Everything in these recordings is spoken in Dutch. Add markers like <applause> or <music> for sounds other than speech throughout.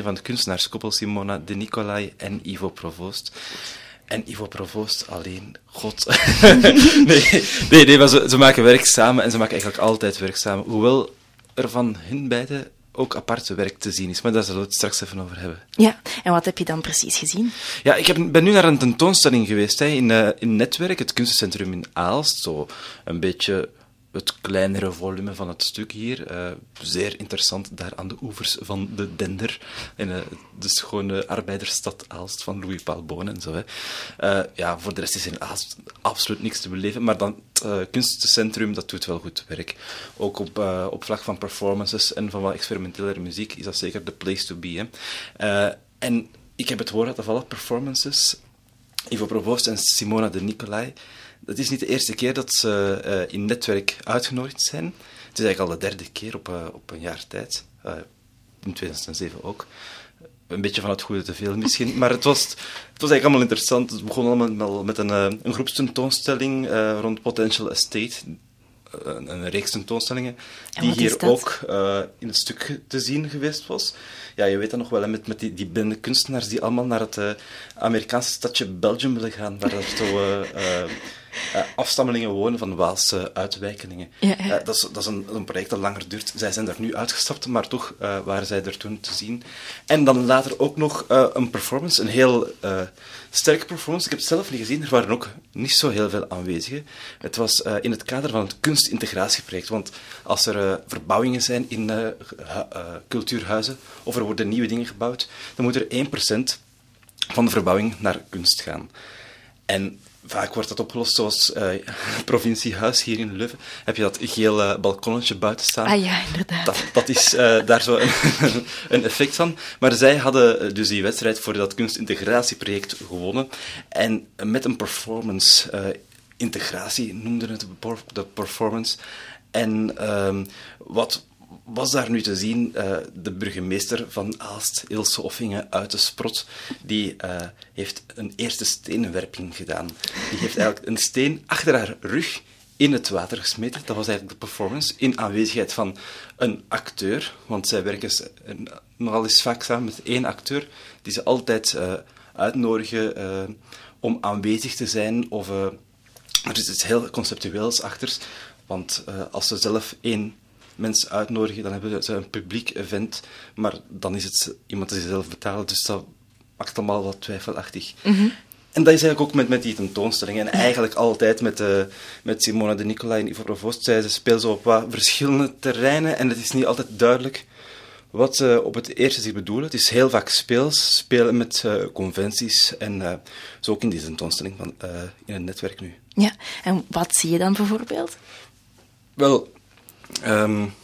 van de kunstenaarskoppel Simona de Nicolai en Ivo Provoost. En Ivo Provoost alleen, god. <laughs> nee, nee, nee, maar ze, ze maken werk samen en ze maken eigenlijk altijd werk samen. Hoewel er van hun beiden ook aparte werk te zien is. Maar daar zullen we het straks even over hebben. Ja, en wat heb je dan precies gezien? Ja, ik heb, ben nu naar een tentoonstelling geweest hè, in, uh, in Netwerk, het kunstencentrum in Aalst. Zo een beetje het kleinere volume van het stuk hier. Uh, zeer interessant, daar aan de oevers van de Dender. In uh, de schone arbeidersstad Aalst van Louis Paul Boon en zo. Hè. Uh, ja, voor de rest is in Aalst absoluut niks te beleven. Maar dan het kunstencentrum, dat doet wel goed werk. Ook op, op vlak van performances en van wat experimentele muziek is dat zeker de place to be. Hè. en ik heb het woord laten vallen, performances. Ivo Provoost en Simona de Nicolai het is niet de eerste keer dat ze uh, in netwerk uitgenodigd zijn. Het is eigenlijk al de derde keer op, uh, op een jaar tijd. Uh, in 2007 ook. Een beetje van het goede te veel misschien. <laughs> Maar het was, het was eigenlijk allemaal interessant. Het begon allemaal met een, een groepstentoonstelling rond Potential Estate. Een, een, reeks tentoonstellingen die hier ook in het stuk te zien geweest was. Ja, je weet dat nog wel, hè, met, met die, die kunstenaars die allemaal naar het Amerikaanse stadje Belgium willen gaan, waar dat zo uh, afstammelingen wonen van Waalse uitwijkelingen. Ja, ja. Uh, dat is, dat is een, een, project dat langer duurt. Zij zijn er nu uitgestapt, maar toch uh, waren zij er toen te zien. En dan later ook nog een performance, een heel sterke performance. Ik heb het zelf niet gezien, er waren ook niet zo heel veel aanwezigen. Het was in het kader van het kunstintegratieproject, want als er verbouwingen zijn in cultuurhuizen, of er worden nieuwe dingen gebouwd, dan moet er 1% van de verbouwing naar kunst gaan. En Vaak wordt dat opgelost zoals uh, <laughs> provinciehuis hier in Leuven. Heb je dat gele balkonnetje buiten staan? Ah ja, inderdaad. Dat, dat is uh, daar zo een, <laughs> een, effect van. Maar zij hadden eh, dus die wedstrijd voor dat kunstintegratieproject gewonnen. En met een performance, uh, integratie noemden het de performance. En uh, wat was daar nu te zien uh, de burgemeester van Aalst, Ilse Offingen uit de Sprot, die uh, heeft een eerste steenwerping gedaan. Die heeft eigenlijk een steen achter haar rug in het water gesmeten. Dat was eigenlijk de performance, in aanwezigheid van een acteur, want zij werken nogal eens vaak samen met één acteur, die ze altijd uitnodigen om aanwezig te zijn. Of, er is iets heel conceptueels achter, want als ze zelf één mensen uitnodigen, dan hebben ze een publiek event, maar dan is het iemand die ze zelf betalen, dus dat maakt allemaal wat twijfelachtig. Mhm. En dat is eigenlijk ook met, met die tentoonstelling. En eigenlijk altijd met, uh, met Simone de Nicolai en Ivo Provost. Zij ze spelen zo op wat verschillende terreinen en het is niet altijd duidelijk wat ze op het eerste zich bedoelen. Het is heel vaak speels, spelen met uh, conventies en uh, zo ook in die tentoonstelling van, in het netwerk nu. Ja, en wat zie je dan bijvoorbeeld? Wel, Um,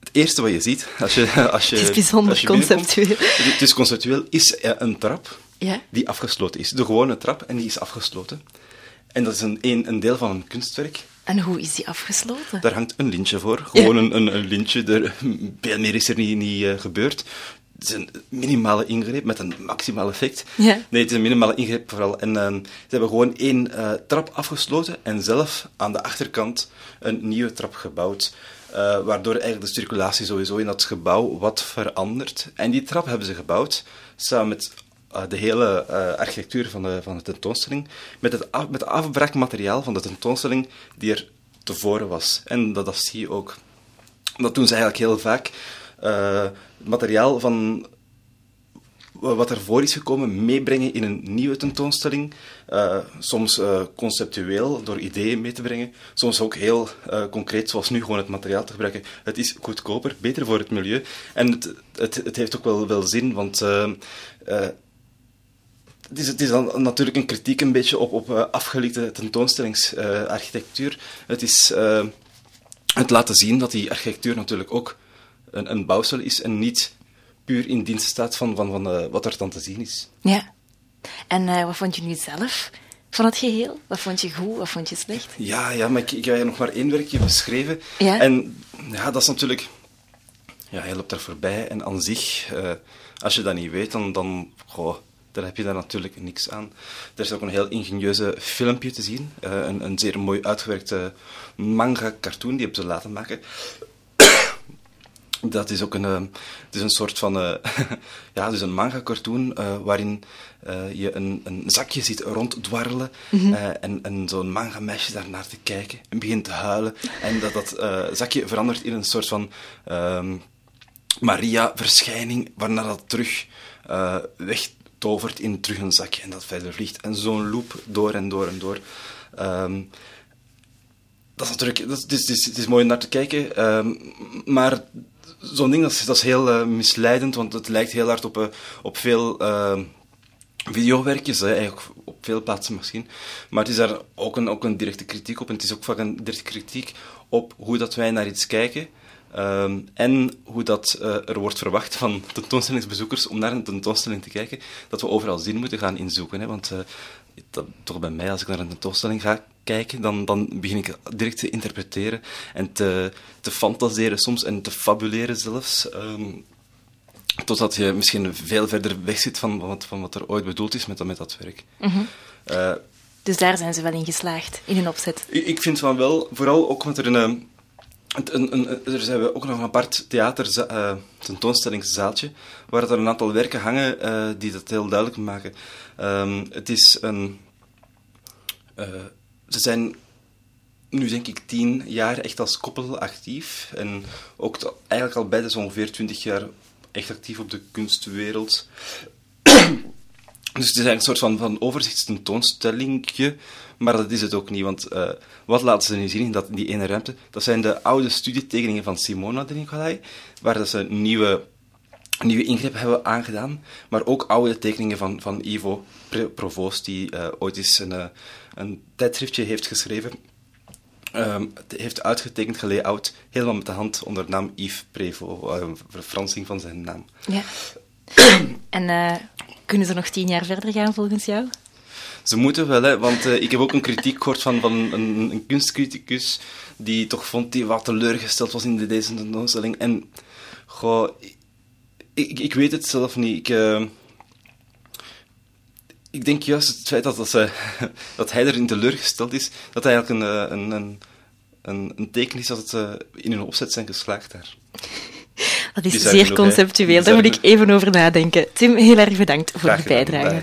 het eerste wat je ziet, als je... <laughs> Als je het is bijzonder conceptueel. Het is conceptueel, is een trap ja? die afgesloten is. De gewone trap, en die is afgesloten. En dat is een, een, een deel van een kunstwerk. En hoe is die afgesloten? Daar hangt een lintje voor. Gewoon een, een, een, lintje. Er, <laughs> veel meer is er niet, niet uh, gebeurd. Het is een minimale ingreep met een maximaal effect. Ja. Nee, het is een minimale ingreep vooral. En uh, ze hebben gewoon één uh, trap afgesloten en zelf aan de achterkant een nieuwe trap gebouwd. Uh, waardoor eigenlijk de circulatie sowieso in dat gebouw wat verandert. En die trap hebben ze gebouwd samen met de hele architectuur van de, van de tentoonstelling, met het, af, met afbraakmateriaal van de tentoonstelling die er tevoren was. En dat, dat zie je ook. Dat doen ze eigenlijk heel vaak uh, materiaal van wat er voor is gekomen meebrengen in een nieuwe tentoonstelling. Uh, soms uh, conceptueel, door ideeën mee te brengen. Soms ook heel uh, concreet, zoals nu, gewoon het materiaal te gebruiken. Het is goedkoper, beter voor het milieu. En het, het, het heeft ook wel, wel zin, want het is, het is dan natuurlijk een kritiek een beetje op, op afgelikte tentoonstellingsarchitectuur. het is het laten zien dat die architectuur natuurlijk ook een, een bouwsel is en niet puur in dienst staat van, van, van uh, wat er dan te zien is. Ja. En uh, wat vond je nu zelf van het geheel? Wat vond je goed, wat vond je slecht? Ja, ja maar ik, ik heb nog maar één werkje beschreven. Ja? En ja, dat is natuurlijk... Ja, je loopt daar voorbij en aan zich, uh, als je dat niet weet, dan, dan, goh, dan heb je daar natuurlijk niks aan. Er is ook een heel ingenieuze filmpje te zien. een, een zeer mooi uitgewerkte manga-cartoon, die hebben ze laten maken. Dat is ook een, uh, het is een soort van, uh, <laughs> ja, dus een manga-cartoon uh, waarin je een, een, zakje ziet ronddwarrelen mm -hmm. en, en zo'n manga-meisje daarnaar te kijken en begint te huilen. En dat dat zakje verandert in een soort van ehm, Maria-verschijning, waarna dat terug wegtovert in terug een zakje en dat verder vliegt. En zo'n loop door en door en door. Um, dat is natuurlijk, dat is, het, is, mooi om naar te kijken, um, maar zo'n ding dat is, heel uh, misleidend, want het lijkt heel hard op, uh, op veel uh, videowerkjes, op veel plaatsen misschien. Maar het is daar ook een, ook een directe kritiek op, en het is ook vaak een directe kritiek op hoe dat wij naar iets kijken. Um, en hoe dat uh, er wordt verwacht van tentoonstellingsbezoekers om naar een tentoonstelling te kijken, dat we overal zin moeten gaan inzoeken. Hè? Want dat, toch bij mij, als ik naar een tentoonstelling ga kijken, dan, dan begin ik direct te interpreteren en te, te fantaseren soms en te fabuleren zelfs. Um, totdat je misschien veel verder weg zit van wat, van wat er ooit bedoeld is met, met dat werk. Mm -hmm. uh, dus daar zijn ze wel in geslaagd, in hun opzet? Ik, ik vind van wel, vooral ook met er een een, een, er zijn we ook nog een apart theater uh, tentoonstellingszaaltje, waar er een aantal werken hangen uh, die dat heel duidelijk maken. Um, het is een... Uh, ze zijn nu denk ik tien jaar echt als koppel actief. En ook eigenlijk al beide zo ongeveer twintig jaar echt actief op de kunstwereld. Dus het is eigenlijk een soort van, van overzichtstentoonstellingje, maar dat is het ook niet. Want uh, wat laten ze nu zien in dat, die ene ruimte? Dat zijn de oude studietekeningen van Simona de Nicolai, waar dat ze nieuwe, nieuwe ingrepen hebben aangedaan, maar ook oude tekeningen van, van Ivo Provoost, die uh, ooit eens een, uh, een tijdschriftje heeft geschreven. Um, heeft uitgetekend, gelayout, helemaal met de hand onder de naam Yves Prevo, een verfransing van zijn naam. Ja. <clears throat> en kunnen ze nog tien jaar verder gaan volgens jou? Ze moeten wel, hè, want uh, ik heb ook een kritiek gehoord van, van een, een, kunstcriticus die toch vond die wat teleurgesteld was in de, deze tentoonstelling. En goh, ik, ik weet het zelf niet. Ik, uh, ik denk juist het feit dat, dat, ze, <laughs> dat hij erin teleurgesteld is, dat hij eigenlijk een, een, een, een, een teken is dat het uh, in hun opzet zijn geslaagd daar. Dat is zeer conceptueel, daar moet ik even over nadenken. Tim, heel erg bedankt voor de bijdrage.